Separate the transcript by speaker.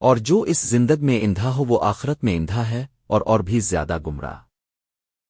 Speaker 1: اور جو اس زندگ میں اندھا ہو وہ آخرت میں اندھا ہے اور اور بھی زیادہ گمراہ۔